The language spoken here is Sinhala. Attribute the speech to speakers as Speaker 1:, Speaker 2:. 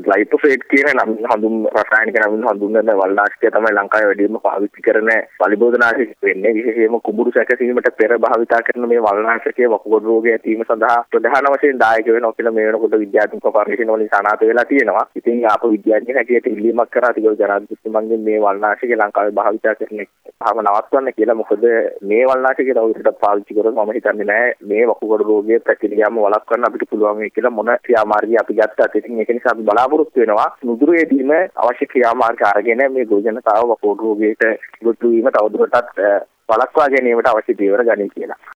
Speaker 1: ග්ලයිපොසේට් කියන නම් හඳුන් රසායනික නමින් හඳුන්වන වල්නාශකය තමයි ලංකාවේ වැඩිම පාවිච්චි කරන පලිබෝධනාශක වෙන්නේ විශේෂයෙන්ම කුඹුරු සැකසීමට පෙර භාවිතා කරන මේ වල්නාශකය වකුගඩු රෝගය ඇතිවීම සඳහා ප්‍රධාන වශයෙන් දායක වෙනවා කියලා මේ වෙනකොට විද්‍යාත්මක පරීක්ෂණ වලින් සනාථ වෙලා තියෙනවා. ඉතින් ආප විද්‍යාඥයෙක් හැටියට ඉල්ලීමක් කරා තිබුණා ජනාධිපතිතුමන්ගෙන් මේ වල්නාශකය ලංකාවේ භාවිතා කරන එකම නවත්වන්න කියලා. මොකද මේ වල්නාශකය තවදුරටත් පාවිච්චි කරොත් මම හිතන්නේ නෑ මේ වකුගඩු රෝගය පැතිරියාම වළක්වන්න අපිට පුළුවන් වෙයි කියලා මොන ක්‍රියාමාර්ගය අපි ගත්තත් ඉතින් ඒක නිසා අපි බලාපොරොත්තු වෙනවා නුදුරේදීම අවශ්‍ය ක්‍රියාමාර්ග අරගෙන මේ ගෝජනතාව වකුගඩු රෝගයට ගොඩ වීම තවදුරටත් වළක්වා ගැනීමට අවශ්‍ය පියවර ගනී කියලා.